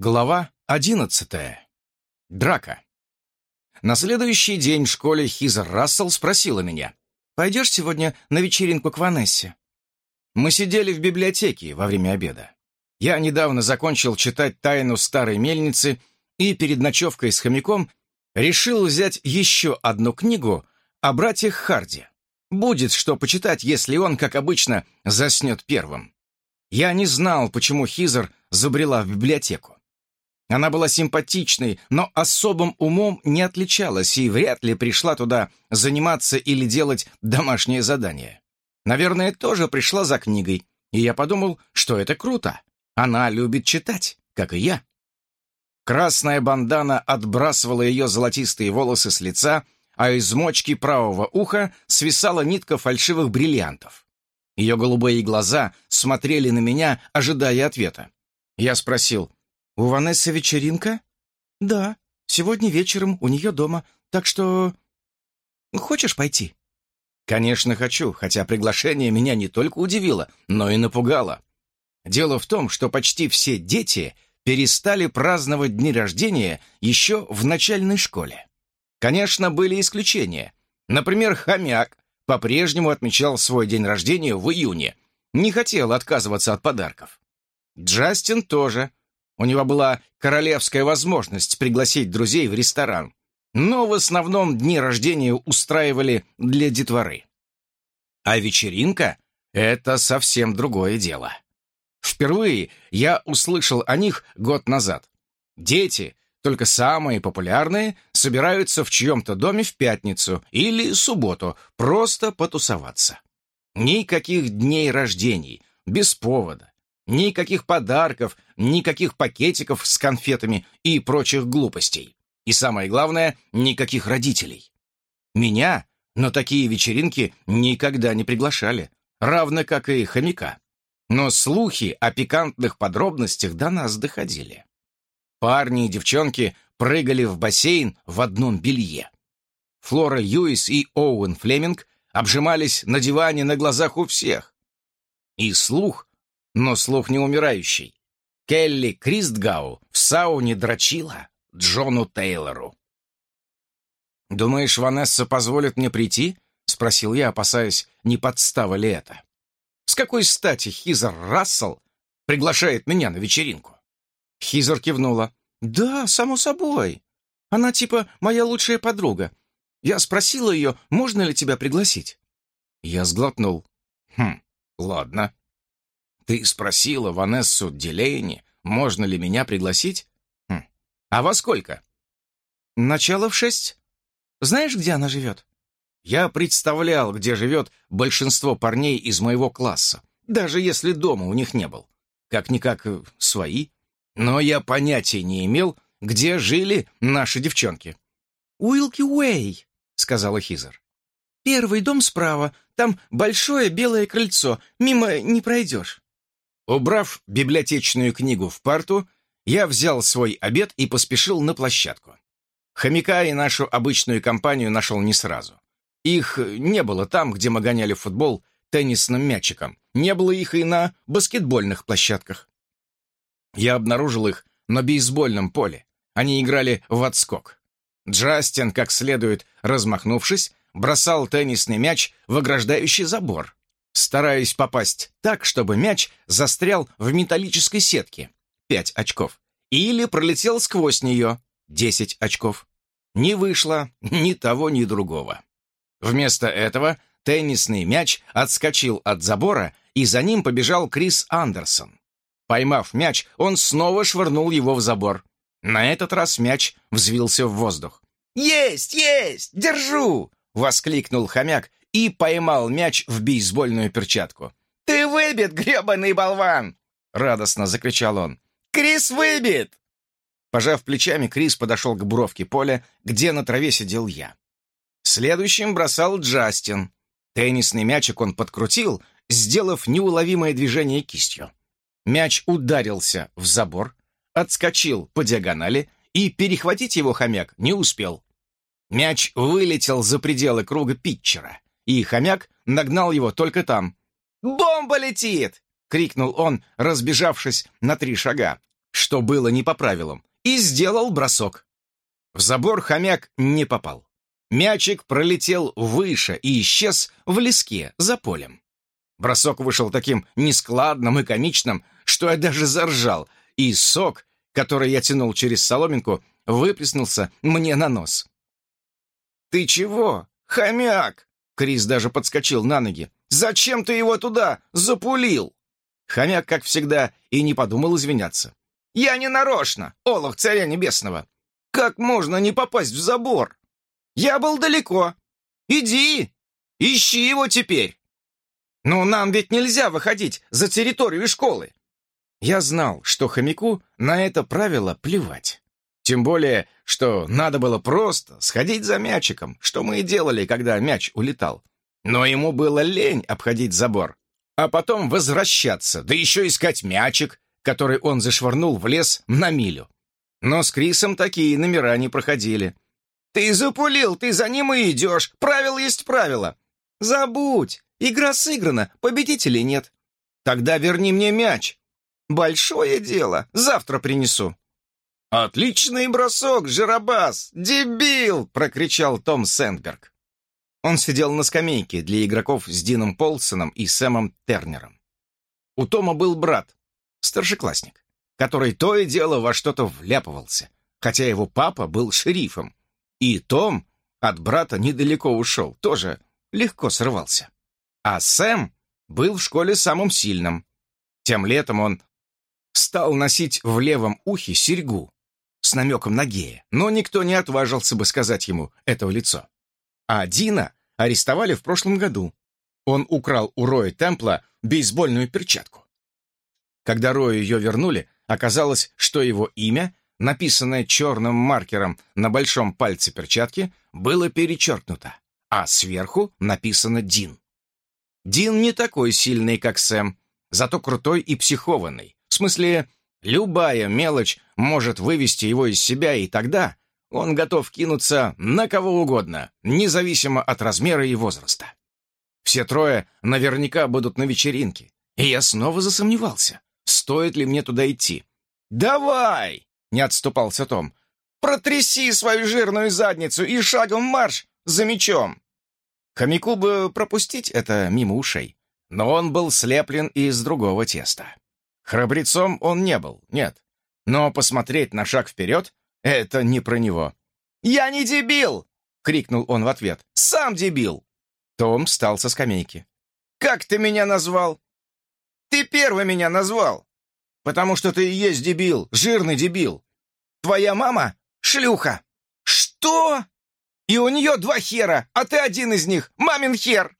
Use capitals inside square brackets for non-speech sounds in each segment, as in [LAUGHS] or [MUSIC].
Глава одиннадцатая. Драка. На следующий день в школе Хизер Рассел спросила меня, «Пойдешь сегодня на вечеринку к Ванессе?» Мы сидели в библиотеке во время обеда. Я недавно закончил читать «Тайну старой мельницы» и перед ночевкой с хомяком решил взять еще одну книгу о братьях Харди. Будет что почитать, если он, как обычно, заснет первым. Я не знал, почему Хизер забрела в библиотеку. Она была симпатичной, но особым умом не отличалась и вряд ли пришла туда заниматься или делать домашнее задание. Наверное, тоже пришла за книгой, и я подумал, что это круто. Она любит читать, как и я. Красная бандана отбрасывала ее золотистые волосы с лица, а из мочки правого уха свисала нитка фальшивых бриллиантов. Ее голубые глаза смотрели на меня, ожидая ответа. Я спросил, «У Ванессы вечеринка?» «Да, сегодня вечером у нее дома, так что...» «Хочешь пойти?» «Конечно хочу, хотя приглашение меня не только удивило, но и напугало. Дело в том, что почти все дети перестали праздновать дни рождения еще в начальной школе. Конечно, были исключения. Например, хомяк по-прежнему отмечал свой день рождения в июне, не хотел отказываться от подарков. Джастин тоже, у него была королевская возможность пригласить друзей в ресторан, но в основном дни рождения устраивали для детворы. А вечеринка — это совсем другое дело. Впервые я услышал о них год назад. Дети, только самые популярные, собираются в чьем-то доме в пятницу или субботу просто потусоваться. Никаких дней рождений, без повода, Никаких подарков, никаких пакетиков с конфетами и прочих глупостей. И самое главное, никаких родителей. Меня на такие вечеринки никогда не приглашали, равно как и хомяка. Но слухи о пикантных подробностях до нас доходили. Парни и девчонки прыгали в бассейн в одном белье. Флора Льюис и Оуэн Флеминг обжимались на диване на глазах у всех. И слух но слух не умирающий. Келли Кристгау в сауне дрочила Джону Тейлору. «Думаешь, Ванесса позволит мне прийти?» — спросил я, опасаясь, не подстава ли это. «С какой стати Хизер Рассел приглашает меня на вечеринку?» Хизер кивнула. «Да, само собой. Она типа моя лучшая подруга. Я спросила ее, можно ли тебя пригласить?» Я сглотнул. «Хм, ладно. Ты спросила Ванессу Дилейни, можно ли меня пригласить? Хм. А во сколько? Начало в шесть. Знаешь, где она живет? Я представлял, где живет большинство парней из моего класса, даже если дома у них не был. Как-никак э, свои. Но я понятия не имел, где жили наши девчонки. «Уилки Уэй», — сказала Хизер. «Первый дом справа, там большое белое крыльцо, мимо не пройдешь». Убрав библиотечную книгу в парту, я взял свой обед и поспешил на площадку. Хомяка и нашу обычную компанию нашел не сразу. Их не было там, где мы гоняли футбол теннисным мячиком. Не было их и на баскетбольных площадках. Я обнаружил их на бейсбольном поле. Они играли в отскок. Джастин, как следует размахнувшись, бросал теннисный мяч в ограждающий забор стараясь попасть так, чтобы мяч застрял в металлической сетке. 5 очков. Или пролетел сквозь нее. 10 очков. Не вышло [LAUGHS] ни того, ни другого. Вместо этого теннисный мяч отскочил от забора, и за ним побежал Крис Андерсон. Поймав мяч, он снова швырнул его в забор. На этот раз мяч взвился в воздух. «Есть! Есть! Держу!» — воскликнул хомяк и поймал мяч в бейсбольную перчатку. «Ты выбит, гребаный болван!» — радостно закричал он. «Крис выбит!» Пожав плечами, Крис подошел к бровке поля, где на траве сидел я. Следующим бросал Джастин. Теннисный мячик он подкрутил, сделав неуловимое движение кистью. Мяч ударился в забор, отскочил по диагонали, и перехватить его хомяк не успел. Мяч вылетел за пределы круга питчера и хомяк нагнал его только там. «Бомба летит!» — крикнул он, разбежавшись на три шага. что было не по правилам, и сделал бросок. В забор хомяк не попал. Мячик пролетел выше и исчез в леске за полем. Бросок вышел таким нескладным и комичным, что я даже заржал, и сок, который я тянул через соломинку, выплеснулся мне на нос. «Ты чего, хомяк?» Крис даже подскочил на ноги. «Зачем ты его туда запулил?» Хомяк, как всегда, и не подумал извиняться. «Я не нарочно, олух царя небесного! Как можно не попасть в забор? Я был далеко. Иди, ищи его теперь!» «Но нам ведь нельзя выходить за территорию школы!» Я знал, что хомяку на это правило плевать. Тем более, что надо было просто сходить за мячиком, что мы и делали, когда мяч улетал. Но ему было лень обходить забор, а потом возвращаться, да еще искать мячик, который он зашвырнул в лес на милю. Но с Крисом такие номера не проходили. «Ты запулил, ты за ним и идешь. Правило есть правило». «Забудь, игра сыграна, победителей нет». «Тогда верни мне мяч». «Большое дело, завтра принесу». «Отличный бросок, Жиробас! Дебил!» — прокричал Том Сэндберг. Он сидел на скамейке для игроков с Дином Полсоном и Сэмом Тернером. У Тома был брат, старшеклассник, который то и дело во что-то вляпывался, хотя его папа был шерифом. И Том от брата недалеко ушел, тоже легко срывался. А Сэм был в школе самым сильным. Тем летом он стал носить в левом ухе серьгу, с намеком на гея, но никто не отважился бы сказать ему этого лицо. А Дина арестовали в прошлом году. Он украл у Роя Темпла бейсбольную перчатку. Когда Рою ее вернули, оказалось, что его имя, написанное черным маркером на большом пальце перчатки, было перечеркнуто, а сверху написано «Дин». Дин не такой сильный, как Сэм, зато крутой и психованный. В смысле, Любая мелочь может вывести его из себя, и тогда он готов кинуться на кого угодно, независимо от размера и возраста. Все трое наверняка будут на вечеринке, и я снова засомневался, стоит ли мне туда идти. «Давай!» — не отступался Том. «Протряси свою жирную задницу и шагом марш за мечом!» Хомяку бы пропустить это мимо ушей, но он был слеплен из другого теста. Храбрецом он не был, нет. Но посмотреть на шаг вперед — это не про него. «Я не дебил!» — крикнул он в ответ. «Сам дебил!» Том встал со скамейки. «Как ты меня назвал?» «Ты первый меня назвал!» «Потому что ты и есть дебил, жирный дебил!» «Твоя мама — шлюха!» «Что?» «И у нее два хера, а ты один из них, мамин хер!»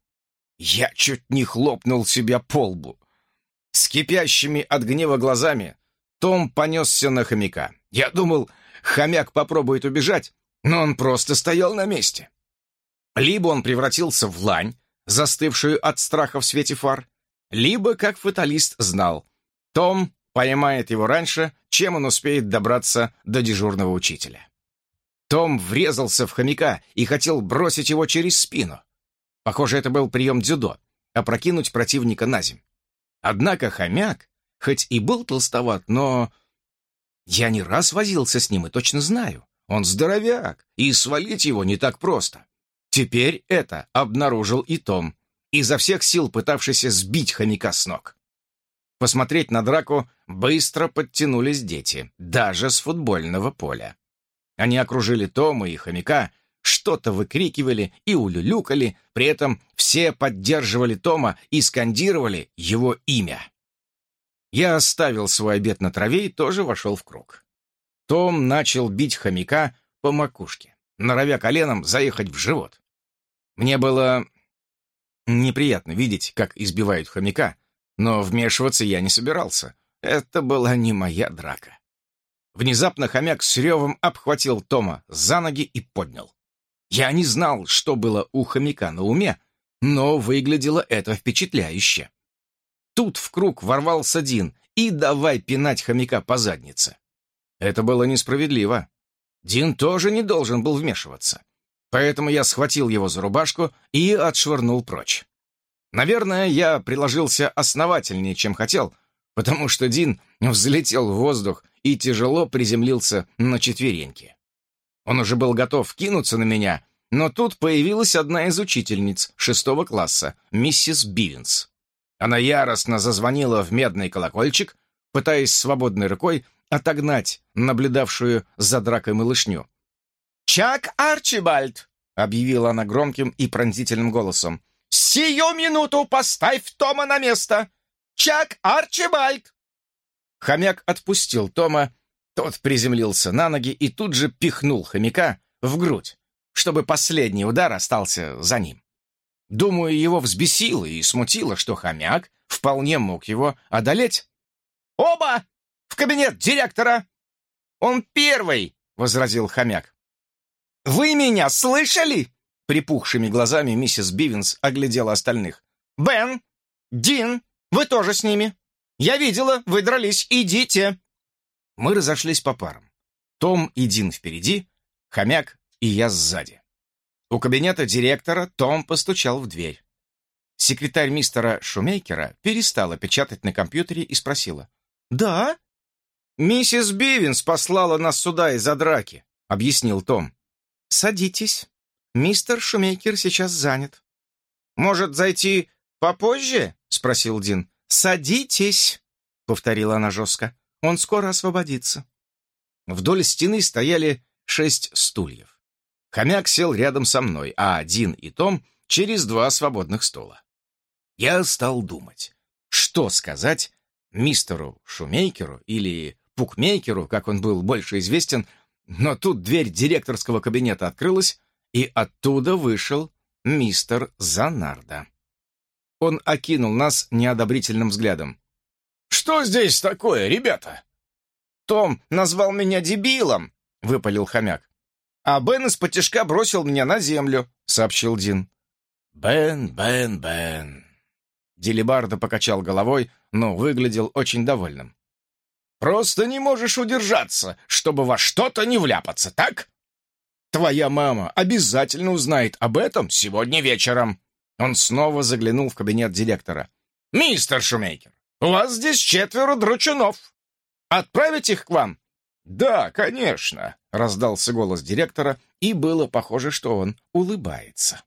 Я чуть не хлопнул себя по лбу. С кипящими от гнева глазами Том понесся на хомяка. Я думал, хомяк попробует убежать, но он просто стоял на месте. Либо он превратился в лань, застывшую от страха в свете фар, либо, как фаталист знал, Том поймает его раньше, чем он успеет добраться до дежурного учителя. Том врезался в хомяка и хотел бросить его через спину. Похоже, это был прием дзюдо — опрокинуть противника на земь. Однако хомяк, хоть и был толстоват, но... Я не раз возился с ним и точно знаю. Он здоровяк, и свалить его не так просто. Теперь это обнаружил и Том, изо всех сил пытавшийся сбить хомяка с ног. Посмотреть на драку быстро подтянулись дети, даже с футбольного поля. Они окружили Тома и хомяка, что-то выкрикивали и улюлюкали, при этом все поддерживали Тома и скандировали его имя. Я оставил свой обед на траве и тоже вошел в круг. Том начал бить хомяка по макушке, норовя коленом заехать в живот. Мне было неприятно видеть, как избивают хомяка, но вмешиваться я не собирался. Это была не моя драка. Внезапно хомяк с ревом обхватил Тома за ноги и поднял. Я не знал, что было у хомяка на уме, но выглядело это впечатляюще. Тут в круг ворвался Дин и давай пинать хомяка по заднице. Это было несправедливо. Дин тоже не должен был вмешиваться. Поэтому я схватил его за рубашку и отшвырнул прочь. Наверное, я приложился основательнее, чем хотел, потому что Дин взлетел в воздух и тяжело приземлился на четвереньки. Он уже был готов кинуться на меня, но тут появилась одна из учительниц шестого класса, миссис Бивенс. Она яростно зазвонила в медный колокольчик, пытаясь свободной рукой отогнать наблюдавшую за дракой малышню. «Чак Арчибальд!» — объявила она громким и пронзительным голосом. «Сию минуту поставь Тома на место! Чак Арчибальд!» Хомяк отпустил Тома, тот приземлился на ноги и тут же пихнул хомяка в грудь, чтобы последний удар остался за ним. Думаю, его взбесило и смутило, что хомяк вполне мог его одолеть. «Оба! В кабинет директора!» «Он первый!» — возразил хомяк. «Вы меня слышали?» Припухшими глазами миссис Бивенс оглядела остальных. «Бен! Дин! Вы тоже с ними! Я видела, вы дрались, идите!» Мы разошлись по парам. Том и Дин впереди, хомяк и я сзади. У кабинета директора Том постучал в дверь. Секретарь мистера Шумейкера перестала печатать на компьютере и спросила. «Да?» «Миссис Бивенс послала нас сюда из-за драки», — объяснил Том. «Садитесь. Мистер Шумейкер сейчас занят». «Может, зайти попозже?» — спросил Дин. «Садитесь», — повторила она жестко. «Он скоро освободится». Вдоль стены стояли шесть стульев. Хомяк сел рядом со мной, а Дин и Том — через два свободных стула. Я стал думать, что сказать мистеру Шумейкеру или Пукмейкеру, как он был больше известен, но тут дверь директорского кабинета открылась, и оттуда вышел мистер Занарда. Он окинул нас неодобрительным взглядом. «Что здесь такое, ребята?» «Том назвал меня дебилом», — выпалил хомяк. «А Бен из потяжка бросил меня на землю», — сообщил Дин. «Бен, Бен, Бен». Делибардо покачал головой, но выглядел очень довольным. «Просто не можешь удержаться, чтобы во что-то не вляпаться, так? Твоя мама обязательно узнает об этом сегодня вечером». Он снова заглянул в кабинет директора. «Мистер Шумейкер, у вас здесь четверо дручунов. Отправить их к вам?» «Да, конечно», — раздался голос директора, и было похоже, что он улыбается.